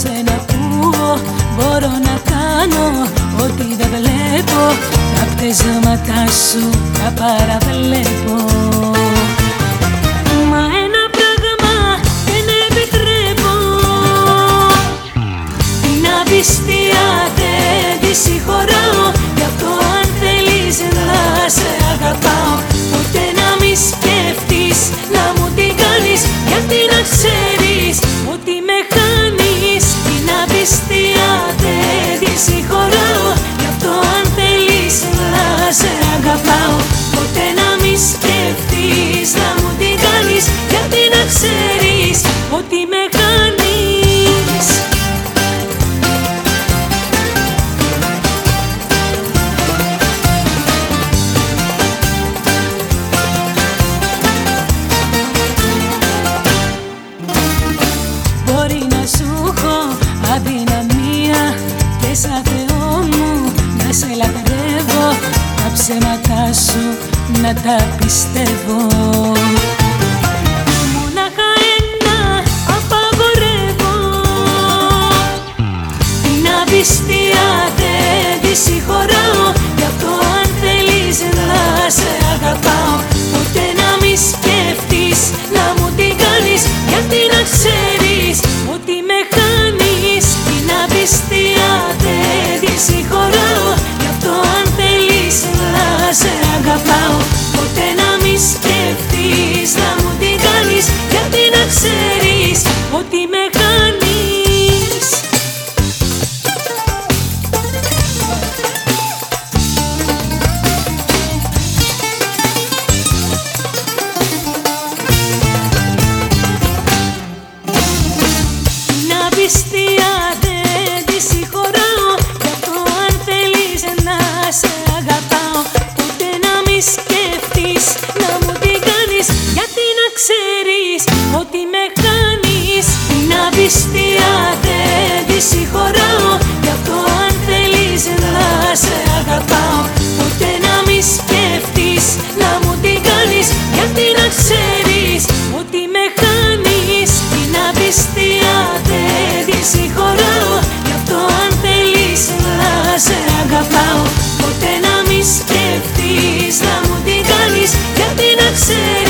σε να ακούω. Μπορώ να κάνω Ό,τι δεν βλέπω. Τα πτεσματά σου Τα παραβλέπω. ψέματά σου να τα πιστεύω. Δυσπιστία δεν τη συγχωράω Γι' αυτό αν θέλεις σε αγαπάω Ποτέ να μη σκέφτεις να μου την κάνεις. Γιατί να ξέρεις ότι με χάνεις. Την απιστία δεν τη συγχωράω Γι' αυτό αν θέλεις να σε αγαπάω Ποτέ να μη σκέφτεις να μου την κάνεις. Γιατί να ξέρεις